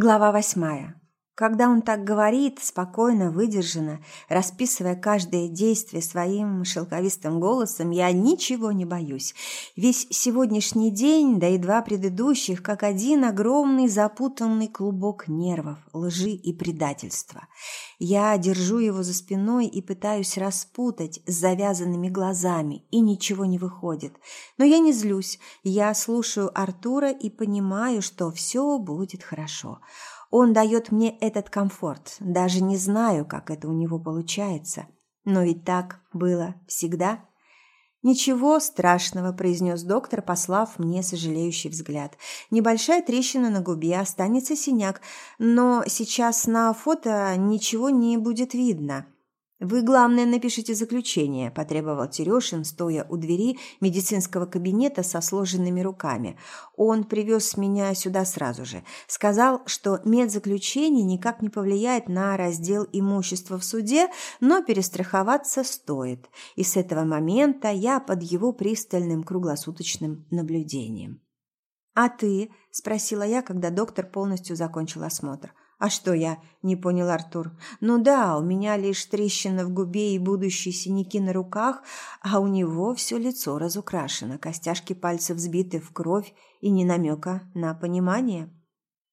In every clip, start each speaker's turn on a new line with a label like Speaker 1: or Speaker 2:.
Speaker 1: Глава восьмая. Когда он так говорит, спокойно, выдержанно, расписывая каждое действие своим шелковистым голосом, я ничего не боюсь. Весь сегодняшний день, да и два предыдущих, как один огромный запутанный клубок нервов, лжи и предательства. Я держу его за спиной и пытаюсь распутать с завязанными глазами, и ничего не выходит. Но я не злюсь, я слушаю Артура и понимаю, что все будет хорошо. Он дает мне этот комфорт. Даже не знаю, как это у него получается. Но ведь так было всегда. «Ничего страшного», – произнес доктор, послав мне сожалеющий взгляд. «Небольшая трещина на губе, останется синяк, но сейчас на фото ничего не будет видно». «Вы, главное, напишите заключение», – потребовал Терешин, стоя у двери медицинского кабинета со сложенными руками. Он привез меня сюда сразу же. Сказал, что медзаключение никак не повлияет на раздел имущества в суде, но перестраховаться стоит. И с этого момента я под его пристальным круглосуточным наблюдением. «А ты?» – спросила я, когда доктор полностью закончил осмотр. «А что я?» – не понял Артур. «Ну да, у меня лишь трещина в губе и будущие синяки на руках, а у него все лицо разукрашено, костяшки пальцев сбиты в кровь и не намека на понимание».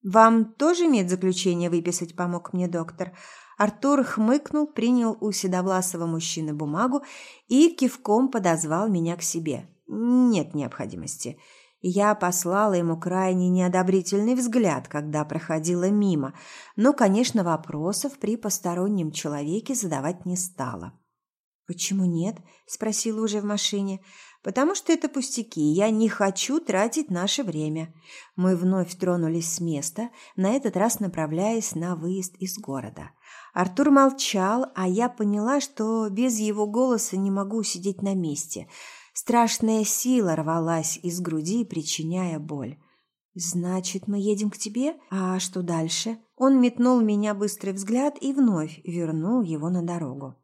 Speaker 1: «Вам тоже медзаключение выписать помог мне доктор?» Артур хмыкнул, принял у седовласого мужчины бумагу и кивком подозвал меня к себе. «Нет необходимости». Я послала ему крайне неодобрительный взгляд, когда проходила мимо, но, конечно, вопросов при постороннем человеке задавать не стала. «Почему нет?» – спросила уже в машине. «Потому что это пустяки, я не хочу тратить наше время». Мы вновь тронулись с места, на этот раз направляясь на выезд из города. Артур молчал, а я поняла, что без его голоса не могу сидеть на месте – Страшная сила рвалась из груди, причиняя боль. «Значит, мы едем к тебе? А что дальше?» Он метнул меня быстрый взгляд и вновь вернул его на дорогу.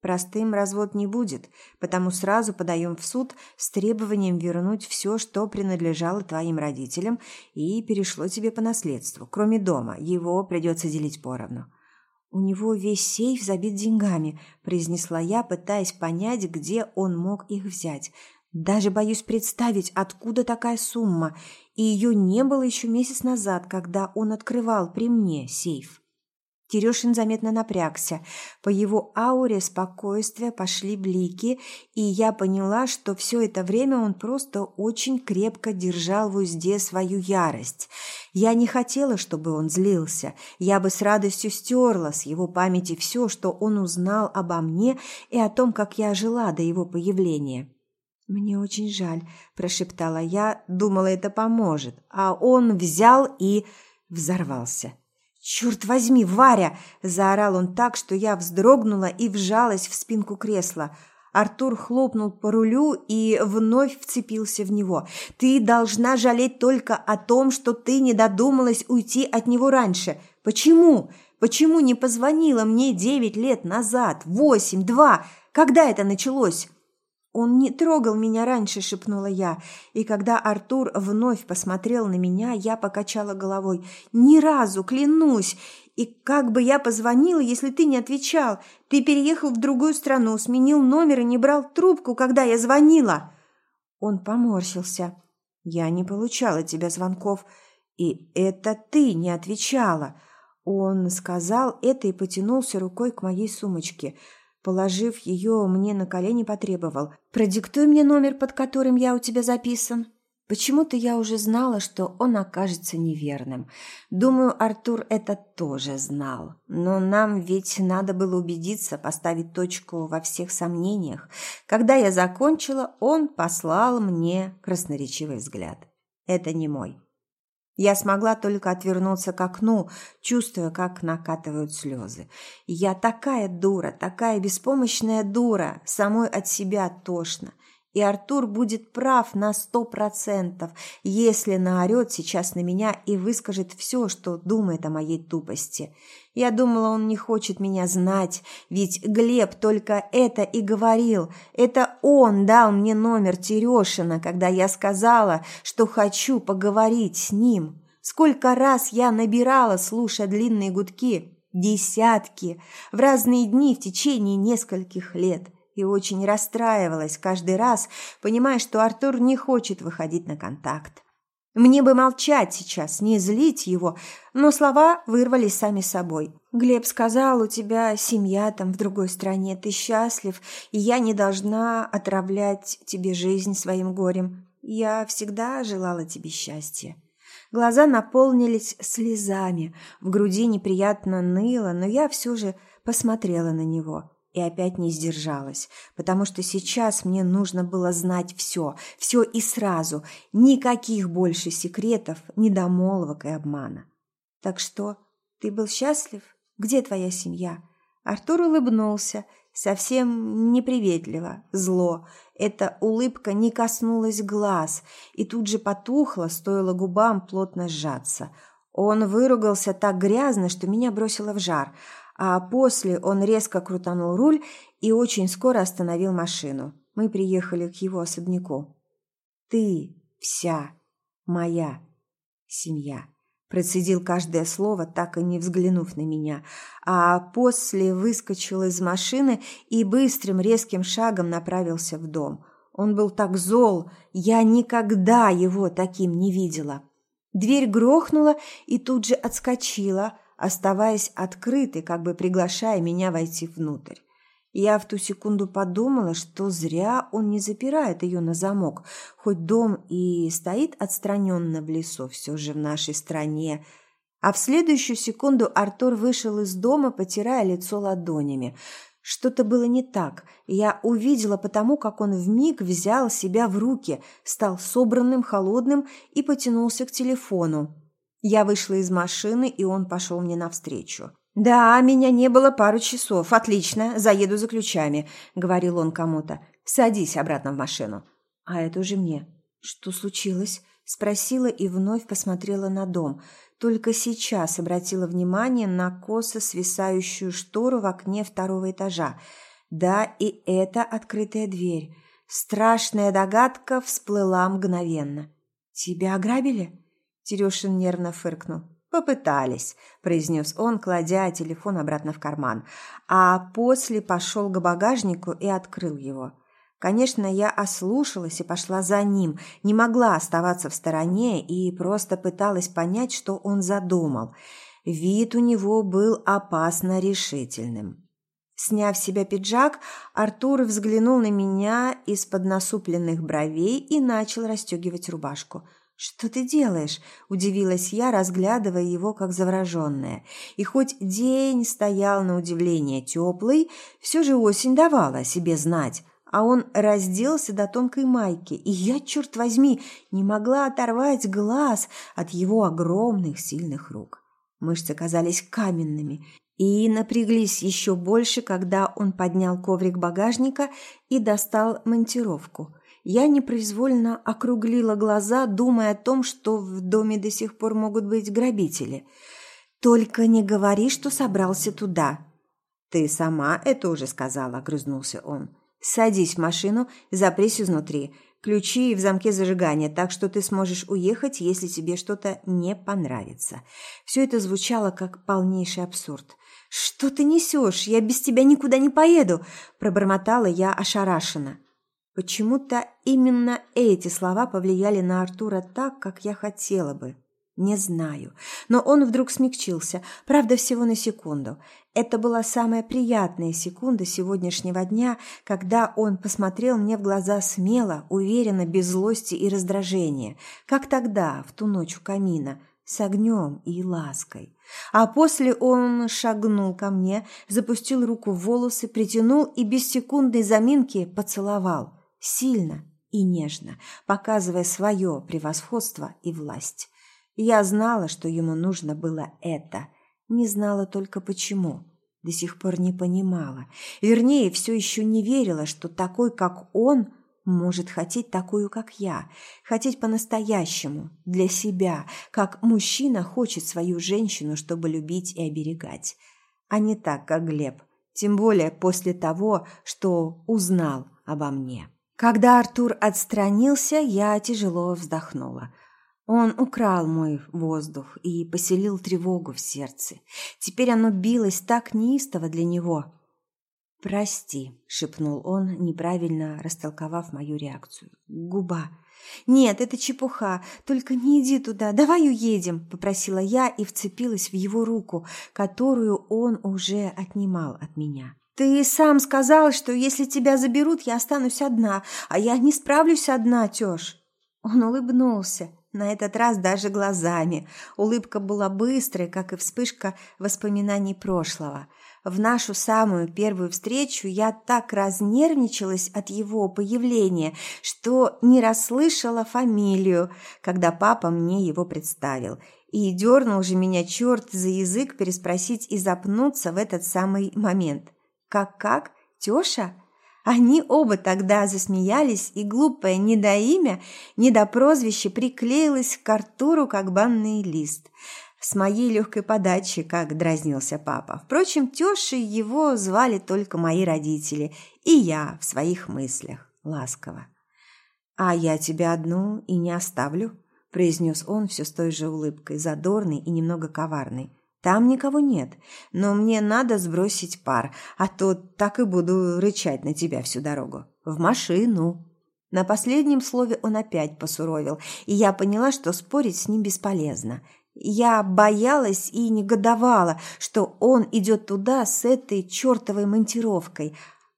Speaker 1: Простым развод не будет, потому сразу подаем в суд с требованием вернуть все, что принадлежало твоим родителям и перешло тебе по наследству, кроме дома. Его придется делить поровну. «У него весь сейф забит деньгами», – произнесла я, пытаясь понять, где он мог их взять. «Даже боюсь представить, откуда такая сумма, и ее не было еще месяц назад, когда он открывал при мне сейф». Терешин заметно напрягся. По его ауре спокойствия пошли блики, и я поняла, что все это время он просто очень крепко держал в узде свою ярость. Я не хотела, чтобы он злился. Я бы с радостью стерла с его памяти все, что он узнал обо мне и о том, как я жила до его появления. «Мне очень жаль», – прошептала я, думала, это поможет, а он взял и взорвался. «Черт возьми, Варя!» – заорал он так, что я вздрогнула и вжалась в спинку кресла. Артур хлопнул по рулю и вновь вцепился в него. «Ты должна жалеть только о том, что ты не додумалась уйти от него раньше. Почему? Почему не позвонила мне девять лет назад? Восемь, два? Когда это началось?» «Он не трогал меня раньше», – шепнула я. И когда Артур вновь посмотрел на меня, я покачала головой. «Ни разу, клянусь! И как бы я позвонила, если ты не отвечал? Ты переехал в другую страну, сменил номер и не брал трубку, когда я звонила!» Он поморщился. «Я не получала тебя звонков, и это ты не отвечала!» Он сказал это и потянулся рукой к моей сумочке – Положив ее мне на колени, потребовал. «Продиктуй мне номер, под которым я у тебя записан». Почему-то я уже знала, что он окажется неверным. Думаю, Артур это тоже знал. Но нам ведь надо было убедиться, поставить точку во всех сомнениях. Когда я закончила, он послал мне красноречивый взгляд. Это не мой. Я смогла только отвернуться к окну, чувствуя, как накатывают слезы. Я такая дура, такая беспомощная дура, самой от себя тошно. И Артур будет прав на сто процентов, если наорет сейчас на меня и выскажет все, что думает о моей тупости. Я думала, он не хочет меня знать, ведь Глеб только это и говорил. Это он дал мне номер Терешина, когда я сказала, что хочу поговорить с ним. Сколько раз я набирала, слушая длинные гудки, десятки, в разные дни в течение нескольких лет, и очень расстраивалась каждый раз, понимая, что Артур не хочет выходить на контакт. Мне бы молчать сейчас, не злить его, но слова вырвались сами собой. Глеб сказал, у тебя семья там в другой стране, ты счастлив, и я не должна отравлять тебе жизнь своим горем. Я всегда желала тебе счастья. Глаза наполнились слезами, в груди неприятно ныло, но я все же посмотрела на него и опять не сдержалась, потому что сейчас мне нужно было знать все, все и сразу, никаких больше секретов, недомолвок и обмана. «Так что, ты был счастлив? Где твоя семья?» Артур улыбнулся, совсем неприветливо, зло. Эта улыбка не коснулась глаз и тут же потухла, стоило губам плотно сжаться. Он выругался так грязно, что меня бросило в жар – а после он резко крутанул руль и очень скоро остановил машину. Мы приехали к его особняку. «Ты вся моя семья», – процедил каждое слово, так и не взглянув на меня, а после выскочил из машины и быстрым резким шагом направился в дом. Он был так зол, я никогда его таким не видела. Дверь грохнула и тут же отскочила – оставаясь открытой, как бы приглашая меня войти внутрь. Я в ту секунду подумала, что зря он не запирает ее на замок, хоть дом и стоит отстраненно в лесу, все же в нашей стране. А в следующую секунду Артур вышел из дома, потирая лицо ладонями. Что-то было не так. Я увидела потому, как он вмиг взял себя в руки, стал собранным, холодным и потянулся к телефону. Я вышла из машины, и он пошел мне навстречу. «Да, меня не было пару часов. Отлично, заеду за ключами», — говорил он кому-то. «Садись обратно в машину». А это уже мне. «Что случилось?» — спросила и вновь посмотрела на дом. Только сейчас обратила внимание на косо свисающую штору в окне второго этажа. Да, и это открытая дверь. Страшная догадка всплыла мгновенно. «Тебя ограбили?» Терешин нервно фыркнул. «Попытались», – произнес он, кладя телефон обратно в карман, а после пошел к багажнику и открыл его. Конечно, я ослушалась и пошла за ним, не могла оставаться в стороне и просто пыталась понять, что он задумал. Вид у него был опасно решительным. Сняв с себя пиджак, Артур взглянул на меня из-под насупленных бровей и начал расстегивать рубашку – «Что ты делаешь?» – удивилась я, разглядывая его как завороженная. И хоть день стоял на удивление теплый, все же осень давала о себе знать, а он разделся до тонкой майки, и я, черт возьми, не могла оторвать глаз от его огромных сильных рук. Мышцы казались каменными и напряглись еще больше, когда он поднял коврик багажника и достал монтировку – я непроизвольно округлила глаза, думая о том, что в доме до сих пор могут быть грабители. «Только не говори, что собрался туда». «Ты сама это уже сказала», — огрызнулся он. «Садись в машину, запрись изнутри. Ключи в замке зажигания, так что ты сможешь уехать, если тебе что-то не понравится». Все это звучало как полнейший абсурд. «Что ты несешь? Я без тебя никуда не поеду!» – пробормотала я ошарашенно. Почему-то именно эти слова повлияли на Артура так, как я хотела бы. Не знаю. Но он вдруг смягчился, правда, всего на секунду. Это была самая приятная секунда сегодняшнего дня, когда он посмотрел мне в глаза смело, уверенно, без злости и раздражения, как тогда, в ту ночь у камина, с огнем и лаской. А после он шагнул ко мне, запустил руку в волосы, притянул и без секундной заминки поцеловал сильно и нежно, показывая свое превосходство и власть. Я знала, что ему нужно было это, не знала только почему. До сих пор не понимала. Вернее, все еще не верила, что такой, как он, может хотеть такую, как я, хотеть по-настоящему, для себя, как мужчина хочет свою женщину, чтобы любить и оберегать, а не так, как Глеб, тем более после того, что узнал обо мне. Когда Артур отстранился, я тяжело вздохнула. Он украл мой воздух и поселил тревогу в сердце. Теперь оно билось так неистово для него. «Прости», — шепнул он, неправильно растолковав мою реакцию. «Губа». «Нет, это чепуха. Только не иди туда. Давай уедем», — попросила я и вцепилась в его руку, которую он уже отнимал от меня. «Ты сам сказал, что если тебя заберут, я останусь одна, а я не справлюсь одна, тёж». Он улыбнулся, на этот раз даже глазами. Улыбка была быстрой, как и вспышка воспоминаний прошлого. В нашу самую первую встречу я так разнервничалась от его появления, что не расслышала фамилию, когда папа мне его представил. И дернул же меня черт за язык переспросить и запнуться в этот самый момент. «Как-как? Тёша?» Они оба тогда засмеялись, и глупое недоимя, недопрозвище приклеилось к Артуру, как банный лист. С моей легкой подачи, как дразнился папа. Впрочем, тещей его звали только мои родители, и я в своих мыслях, ласково. «А я тебя одну и не оставлю», – произнес он все с той же улыбкой, задорной и немного коварной. Там никого нет, но мне надо сбросить пар, а то так и буду рычать на тебя всю дорогу. В машину. На последнем слове он опять посуровил, и я поняла, что спорить с ним бесполезно. Я боялась и негодовала, что он идет туда с этой чертовой монтировкой.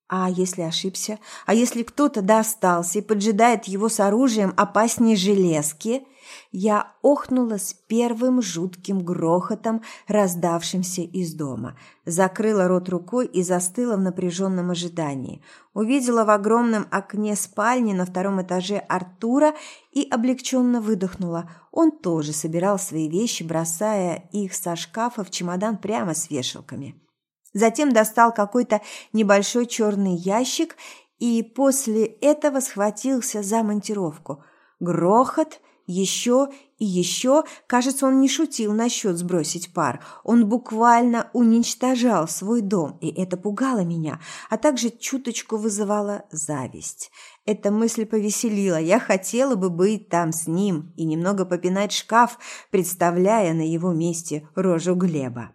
Speaker 1: А если ошибся? А если кто-то достался и поджидает его с оружием опаснее железки – я охнула с первым жутким грохотом, раздавшимся из дома. Закрыла рот рукой и застыла в напряженном ожидании. Увидела в огромном окне спальни на втором этаже Артура и облегченно выдохнула. Он тоже собирал свои вещи, бросая их со шкафа в чемодан прямо с вешалками. Затем достал какой-то небольшой черный ящик и после этого схватился за монтировку. Грохот – еще и еще, кажется, он не шутил насчет сбросить пар. Он буквально уничтожал свой дом, и это пугало меня, а также чуточку вызывало зависть. Эта мысль повеселила. Я хотела бы быть там с ним и немного попинать шкаф, представляя на его месте рожу Глеба.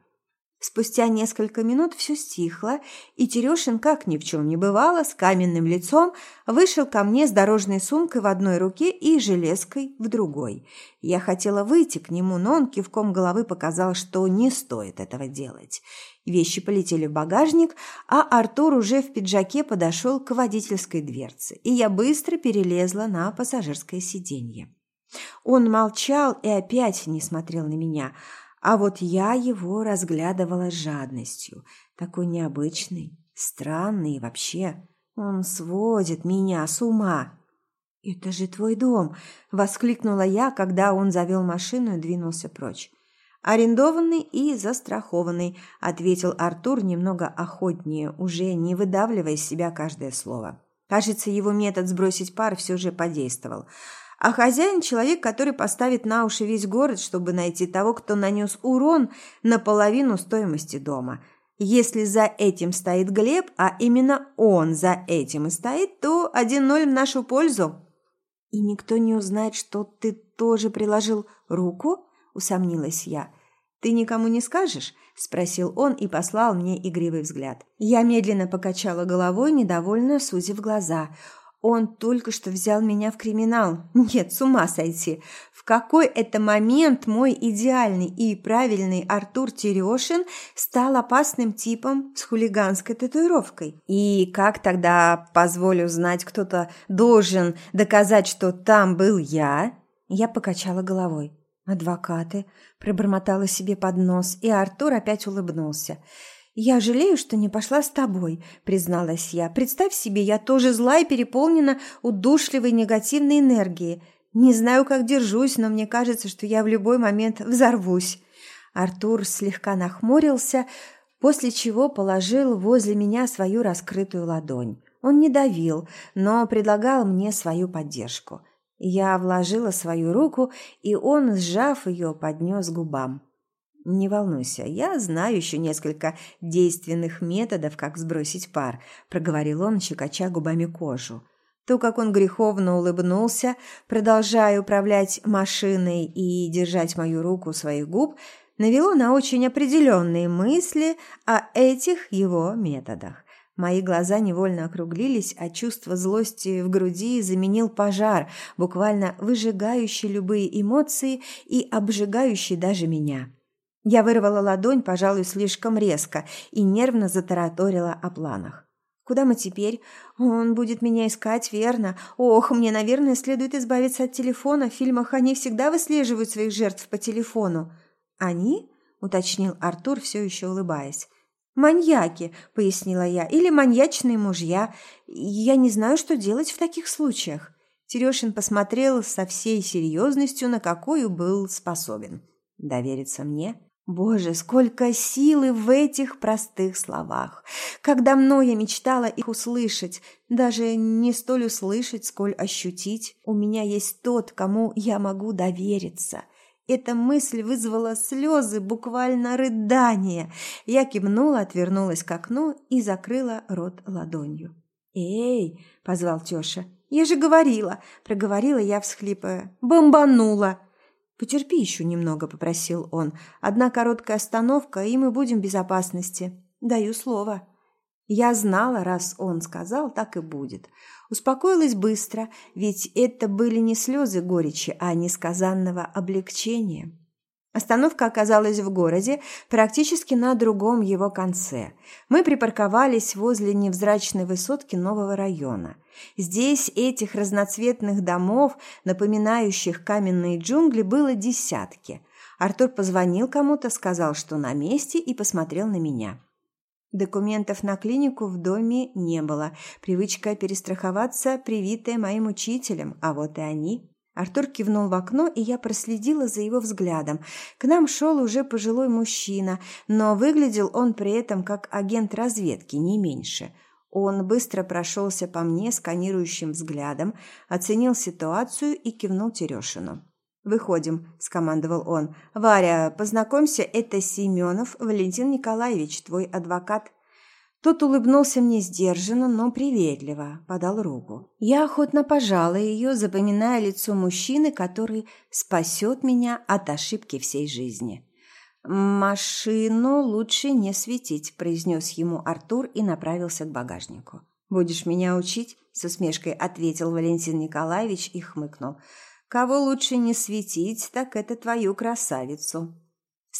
Speaker 1: Спустя несколько минут все стихло, и Терешин, как ни в чем не бывало, с каменным лицом вышел ко мне с дорожной сумкой в одной руке и железкой в другой. Я хотела выйти к нему, но он кивком головы показал, что не стоит этого делать. Вещи полетели в багажник, а Артур уже в пиджаке подошел к водительской дверце, и я быстро перелезла на пассажирское сиденье. Он молчал и опять не смотрел на меня – а вот я его разглядывала с жадностью. Такой необычный, странный вообще. Он сводит меня с ума. «Это же твой дом!» – воскликнула я, когда он завел машину и двинулся прочь. «Арендованный и застрахованный», – ответил Артур немного охотнее, уже не выдавливая из себя каждое слово. Кажется, его метод сбросить пар все же подействовал. А хозяин – человек, который поставит на уши весь город, чтобы найти того, кто нанес урон на половину стоимости дома. Если за этим стоит Глеб, а именно он за этим и стоит, то 1-0 в нашу пользу. «И никто не узнает, что ты тоже приложил руку?» – усомнилась я. «Ты никому не скажешь?» – спросил он и послал мне игривый взгляд. Я медленно покачала головой, недовольно сузив глаза – он только что взял меня в криминал. Нет, с ума сойти. В какой это момент мой идеальный и правильный Артур Терешин стал опасным типом с хулиганской татуировкой? И как тогда, позволю знать, кто-то должен доказать, что там был я? Я покачала головой. «Адвокаты», – пробормотала себе под нос, и Артур опять улыбнулся – «Я жалею, что не пошла с тобой», – призналась я. «Представь себе, я тоже зла и переполнена удушливой негативной энергией. Не знаю, как держусь, но мне кажется, что я в любой момент взорвусь». Артур слегка нахмурился, после чего положил возле меня свою раскрытую ладонь. Он не давил, но предлагал мне свою поддержку. Я вложила свою руку, и он, сжав ее, поднес губам. «Не волнуйся, я знаю еще несколько действенных методов, как сбросить пар», – проговорил он, щекоча губами кожу. То, как он греховно улыбнулся, продолжая управлять машиной и держать мою руку у своих губ, навело на очень определенные мысли о этих его методах. Мои глаза невольно округлились, а чувство злости в груди заменил пожар, буквально выжигающий любые эмоции и обжигающий даже меня. Я вырвала ладонь, пожалуй, слишком резко, и нервно затараторила о планах. Куда мы теперь? Он будет меня искать, верно? Ох, мне, наверное, следует избавиться от телефона. В фильмах они всегда выслеживают своих жертв по телефону. Они? уточнил Артур, все еще улыбаясь. «Маньяки», — пояснила я, — «или маньячные мужья. Я не знаю, что делать в таких случаях». Терешин посмотрел со всей серьезностью, на какую был способен. «Довериться мне?» Боже, сколько силы в этих простых словах! Как давно я мечтала их услышать, даже не столь услышать, сколь ощутить. У меня есть тот, кому я могу довериться. Эта мысль вызвала слезы, буквально рыдание. Я кивнула, отвернулась к окну и закрыла рот ладонью. «Эй!» – позвал Тёша. «Я же говорила!» – проговорила я, всхлипывая. «Бомбанула!» «Потерпи еще немного», – попросил он. «Одна короткая остановка, и мы будем в безопасности. Даю слово». Я знала, раз он сказал, так и будет. Успокоилась быстро, ведь это были не слезы горечи, а несказанного облегчения. Остановка оказалась в городе, практически на другом его конце. Мы припарковались возле невзрачной высотки нового района. Здесь этих разноцветных домов, напоминающих каменные джунгли, было десятки. Артур позвонил кому-то, сказал, что на месте, и посмотрел на меня. Документов на клинику в доме не было. Привычка перестраховаться, привитая моим учителем, а вот и они. Артур кивнул в окно, и я проследила за его взглядом. К нам шел уже пожилой мужчина, но выглядел он при этом как агент разведки, не меньше. Он быстро прошелся по мне сканирующим взглядом, оценил ситуацию и кивнул Терешину. «Выходим», – скомандовал он. «Варя, познакомься, это Семенов Валентин Николаевич, твой адвокат». Тот улыбнулся мне сдержанно, но приветливо, подал руку. Я охотно пожала ее, запоминая лицо мужчины, который спасет меня от ошибки всей жизни. «Машину лучше не светить», – произнес ему Артур и направился к багажнику. «Будешь меня учить?» – с усмешкой ответил Валентин Николаевич и хмыкнул – Кого лучше не светить, так это твою красавицу.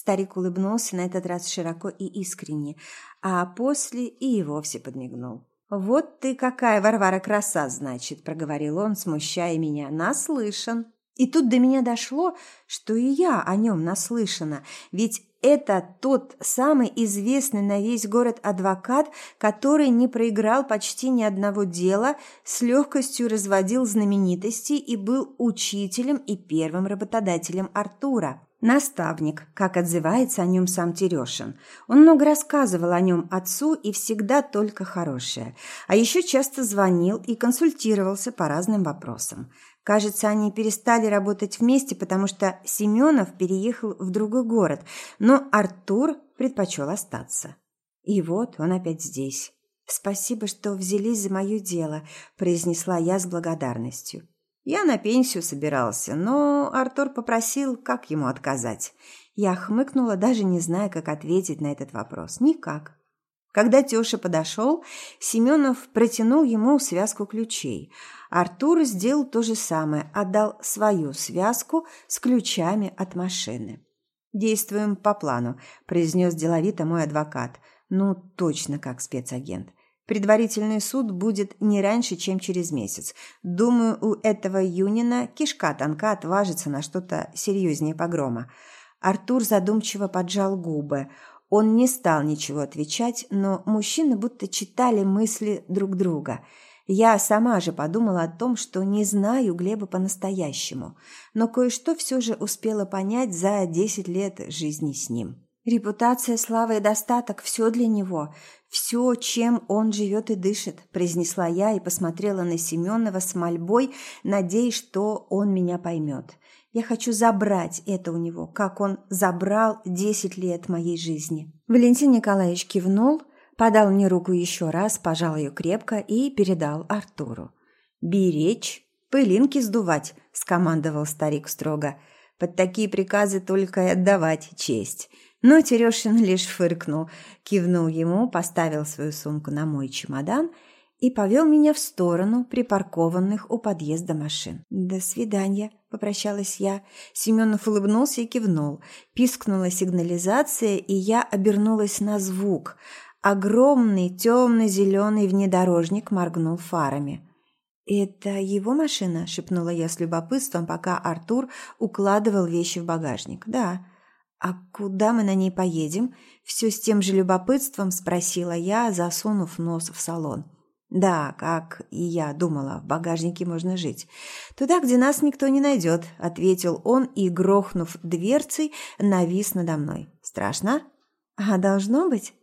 Speaker 1: Старик улыбнулся на этот раз широко и искренне, а после и вовсе подмигнул. «Вот ты какая, Варвара, краса, значит», – проговорил он, смущая меня. «Наслышан». И тут до меня дошло, что и я о нем наслышана, ведь это тот самый известный на весь город адвокат, который не проиграл почти ни одного дела, с легкостью разводил знаменитости и был учителем и первым работодателем Артура. Наставник, как отзывается о нем сам Терешин. Он много рассказывал о нем отцу и всегда только хорошее. А еще часто звонил и консультировался по разным вопросам. Кажется, они перестали работать вместе, потому что Семенов переехал в другой город, но Артур предпочел остаться. И вот он опять здесь. «Спасибо, что взялись за мое дело», – произнесла я с благодарностью. Я на пенсию собирался, но Артур попросил, как ему отказать. Я хмыкнула, даже не зная, как ответить на этот вопрос. Никак. Когда Тёша подошел, Семенов протянул ему связку ключей. Артур сделал то же самое, отдал свою связку с ключами от машины. «Действуем по плану», – произнес деловито мой адвокат. «Ну, точно как спецагент. Предварительный суд будет не раньше, чем через месяц. Думаю, у этого Юнина кишка тонка отважится на что-то серьезнее погрома». Артур задумчиво поджал губы – он не стал ничего отвечать, но мужчины будто читали мысли друг друга. Я сама же подумала о том, что не знаю Глеба по-настоящему, но кое-что все же успела понять за десять лет жизни с ним. «Репутация, слава и достаток – все для него, все, чем он живет и дышит», – произнесла я и посмотрела на Семенова с мольбой, надеясь, что он меня поймет. Я хочу забрать это у него, как он забрал десять лет моей жизни. Валентин Николаевич кивнул, подал мне руку еще раз, пожал ее крепко и передал Артуру. «Беречь, пылинки сдувать», – скомандовал старик строго. «Под такие приказы только и отдавать честь». Но Терешин лишь фыркнул, кивнул ему, поставил свою сумку на мой чемодан и повел меня в сторону припаркованных у подъезда машин. «До свидания», – попрощалась я. Семенов улыбнулся и кивнул. Пискнула сигнализация, и я обернулась на звук. Огромный темно-зеленый внедорожник моргнул фарами. «Это его машина?» – шепнула я с любопытством, пока Артур укладывал вещи в багажник. «Да». «А куда мы на ней поедем?» – все с тем же любопытством спросила я, засунув нос в салон. «Да, как и я думала, в багажнике можно жить. Туда, где нас никто не найдет», – ответил он и, грохнув дверцей, навис надо мной. «Страшно?» «А должно быть?»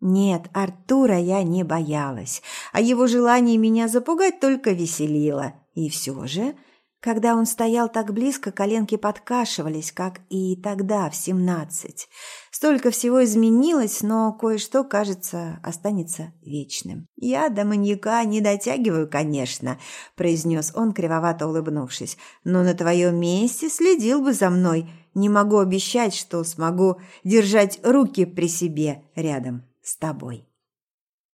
Speaker 1: Нет, Артура я не боялась, а его желание меня запугать только веселило. И все же, когда он стоял так близко, коленки подкашивались, как и тогда, в семнадцать. Столько всего изменилось, но кое-что, кажется, останется вечным. «Я до маньяка не дотягиваю, конечно», – произнес он, кривовато улыбнувшись. «Но на твоем месте следил бы за мной. Не могу обещать, что смогу держать руки при себе рядом» с тобой.